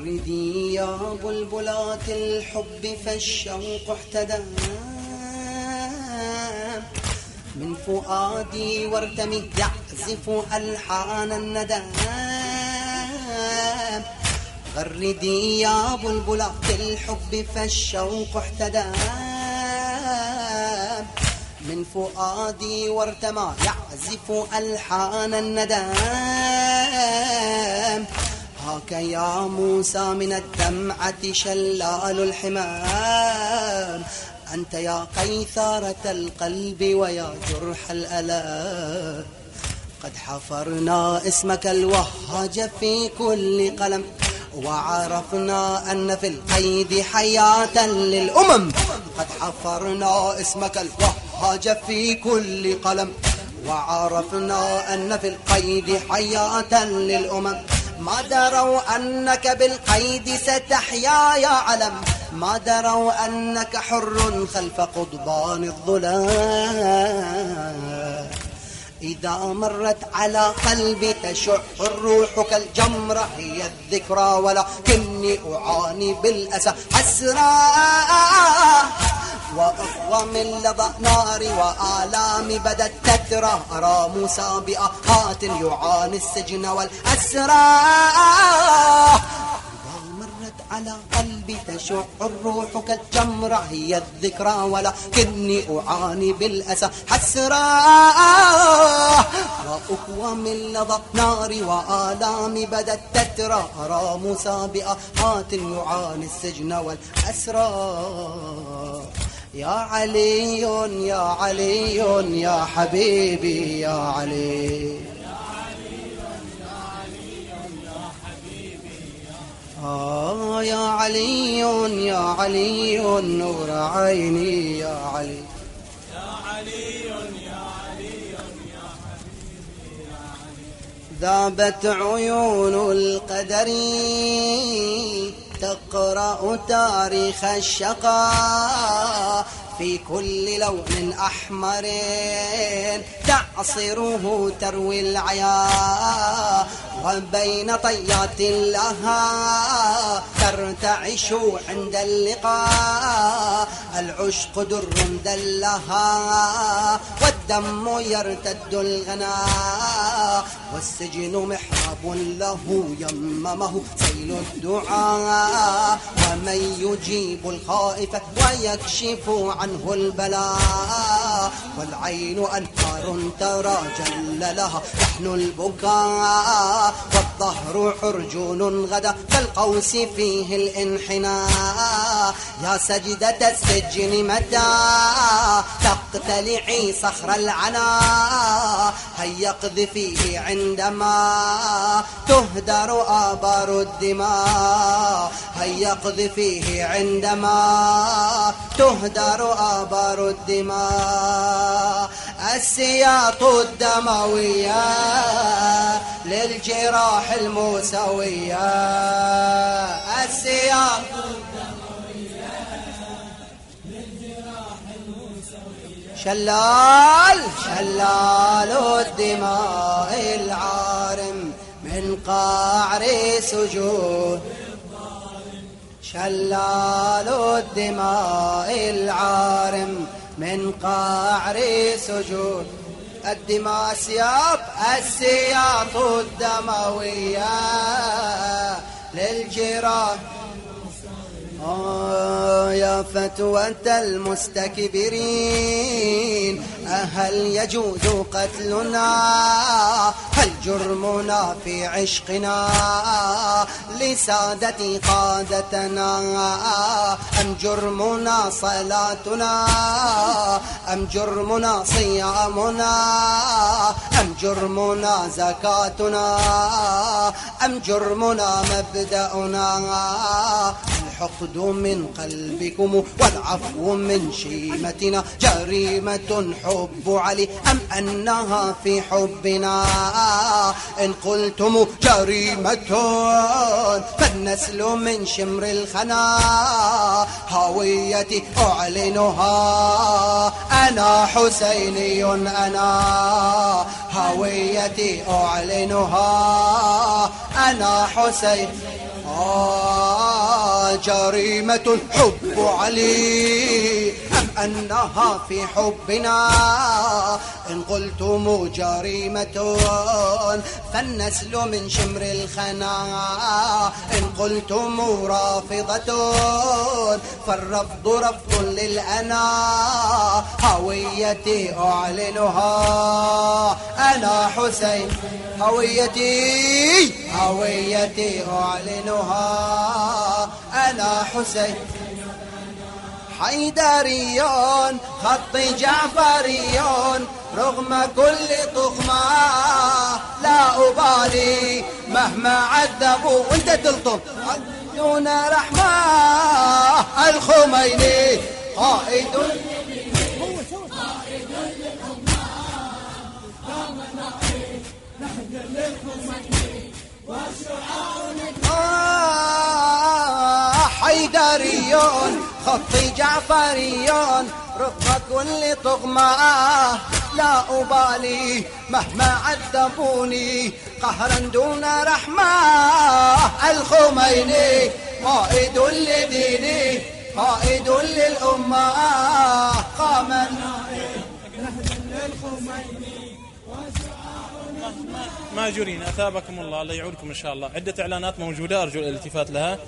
غردي يا بلبلات الحب فالشوق احتدى من فؤادي وارتمي يعزف ألحان الندى غردي يا بلبلات الحب فالشوق احتدى من فؤادي وارتمى يعزف ألحان الندى هاك يا موسى من الدمعة شلال الحمام. أنت يا قيثارة القلب ويا جرح الألام. قد حفرنا اسمك الوهاج في كل قلم وعرفنا أن في القيد حياة للأمم. قد حفرنا اسمك الوهاج في كل قلم وعرفنا أن في القيد حياة للأمم. ما دروا أنك بالقيد ستحيا يا علم. ما دروا أنك حر خلف قضبان الظلام. إذا مرت على قلبي تشع الروح كالجمرة هي الذكرى ولكني أعاني بالأسى. حسرة وأخوة من لظى ناري وآلامي بدت تترى أرى موسى بأخات يعاني السجن والأسرى. على قلبي تشع الروح كالجمرة هي الذكرى ولكني أعاني بالأسى. حسرة وأقوى من لظى ناري وآلامي بدت تترى أرى موسى بأهات يعاني السجن والأسرى. يا علي يا علي يا حبيبي يا علي. آه يا علي يا علي نور عيني يا علي يا علي يا علي يا حبيبي يا علي. ذابت عيون القدر. تقرأ تاريخ الشقاء في كل لون أحمر. تعصره تروي العيا وبين طيات لها ترتعش عند اللقاء. العشق در دلها والدم يرتد الغنا والسجن محراب له يممه سيل الدعاء ومن يجيب الخائف ويكشف عنه البلاء والعين أنهار ترى جل لها نحن البكاء والظهر حرجون غدا كالقوس فيه الانحناء. يا سجدة السجن متى؟ تقتلعي صخر العنا. هيا اقذفيه عندما تهدر آبار الدماء؟ هيا اقذفيه عندما تهدر آبار الدماء السياط الدموية للجراح الموسوية السياط شلال شلال الدماء العارم من قعر سجود. شلال الدماء العارم من قعر سجود. الدماء سياط السياط الدموية للجراح آه يا فتوة المستكبرين. أهل يجوز قتلنا؟ هل جرمنا في عشقنا؟ لسادة قادتنا. أم جرمنا صلاتنا؟ أم جرمنا صيامنا؟ أم جرمنا زكاتنا؟ أم جرمنا مبدأنا؟ الحقد من قلبكم والعفو من شيمتنا جريمة حب علي أم أنها في حبنا؟ إن قلتم جريمة فالنسل من شمر الخنا هويتي أعلنها. أنا حسيني أنا هويتي أعلنها. أنا حسين آه جريمة حب علي. أنها في حبنا. إن قلتم جريمة فالنسل من شمر الخنا. إن قلتم رافضة فالرفض رفض للأنا. هويتي أعلنها. أنا حسين هويتي هويتي أعلنها. أنا حسين. حيدريون خط جعفريون رغم كل طغمة لا أبالي مهما عذبوا. وانت تلطم. دون رحمة الخميني. قائد. حيدريون. خطي جعفريون رفق كل طغمة لا أبالي مهما عذبوني قهرا دون رحمة. الخميني قائد لديني قائد للأمة. قام ماجورين أثابكم الله الله يعودكم إن شاء الله. عدة إعلانات موجودة أرجو الالتفات لها.